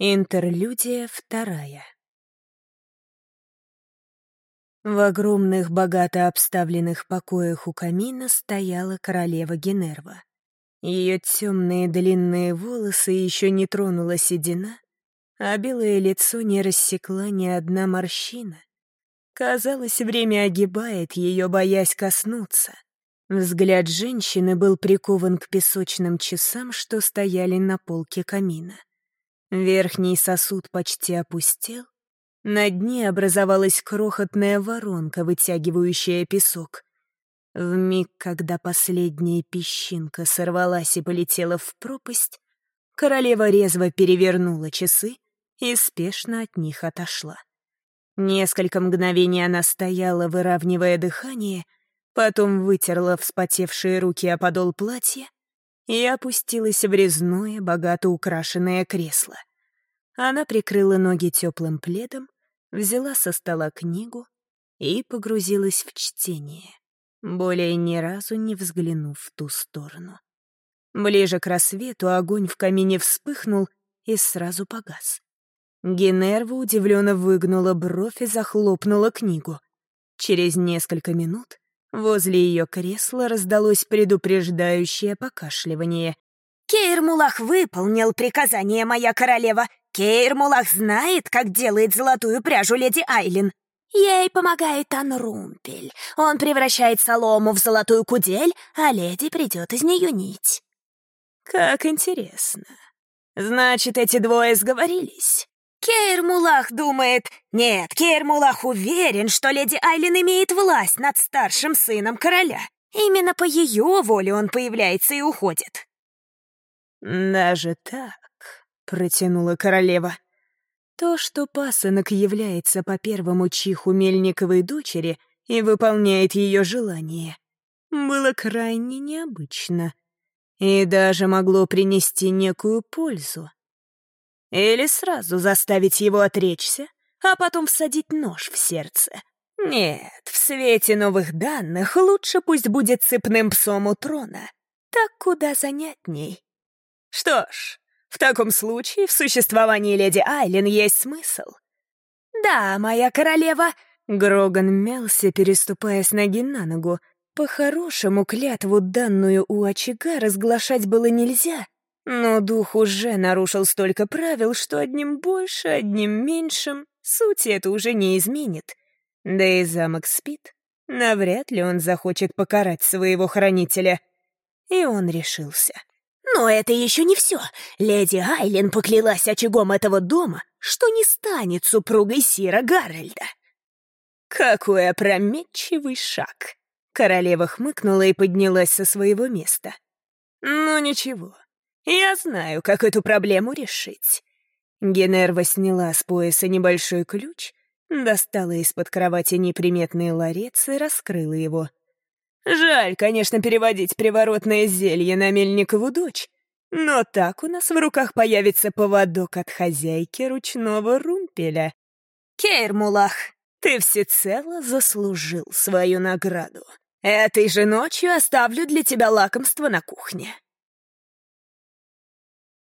Интерлюдия вторая. В огромных, богато обставленных покоях у камина стояла королева Генерва. Ее темные длинные волосы еще не тронула седина, а белое лицо не рассекла ни одна морщина. Казалось, время огибает ее, боясь коснуться. Взгляд женщины был прикован к песочным часам, что стояли на полке камина. Верхний сосуд почти опустел. На дне образовалась крохотная воронка, вытягивающая песок. В миг, когда последняя песчинка сорвалась и полетела в пропасть, королева резво перевернула часы и спешно от них отошла. Несколько мгновений она стояла, выравнивая дыхание, потом вытерла вспотевшие руки о подол платья и опустилась в резное, богато украшенное кресло. Она прикрыла ноги теплым пледом, взяла со стола книгу и погрузилась в чтение, более ни разу не взглянув в ту сторону. Ближе к рассвету огонь в камине вспыхнул и сразу погас. Генерва удивленно выгнула бровь и захлопнула книгу. Через несколько минут Возле ее кресла раздалось предупреждающее покашливание. «Кейр-Мулах выполнил приказание, моя королева. Кейр-Мулах знает, как делает золотую пряжу леди Айлин. Ей помогает Анрумпель. Он превращает солому в золотую кудель, а леди придет из нее нить». «Как интересно. Значит, эти двое сговорились?» Кейр-Мулах думает... Нет, Кейр-Мулах уверен, что леди Айлин имеет власть над старшим сыном короля. Именно по ее воле он появляется и уходит. «Даже так», — протянула королева. То, что пасынок является по первому чиху Мельниковой дочери и выполняет ее желание, было крайне необычно и даже могло принести некую пользу. Или сразу заставить его отречься, а потом всадить нож в сердце. Нет, в свете новых данных лучше пусть будет цепным псом у трона. Так куда занятней. Что ж, в таком случае в существовании леди Айлен есть смысл. «Да, моя королева», — Гроган мялся, переступая с ноги на ногу. По-хорошему, клятву, данную у очага, разглашать было нельзя, но дух уже нарушил столько правил, что одним больше, одним меньшим сути это уже не изменит. Да и замок спит. Навряд ли он захочет покарать своего хранителя. И он решился. Но это еще не все. Леди Айлен поклялась очагом этого дома, что не станет супругой Сира Гарольда. Какой опрометчивый шаг. Королева хмыкнула и поднялась со своего места. Ну ничего, я знаю, как эту проблему решить». Генерва сняла с пояса небольшой ключ, достала из-под кровати неприметный ларец и раскрыла его. Жаль, конечно, переводить приворотное зелье на Мельникову дочь, но так у нас в руках появится поводок от хозяйки ручного румпеля. Кейрмулах, ты всецело заслужил свою награду. Этой же ночью оставлю для тебя лакомство на кухне.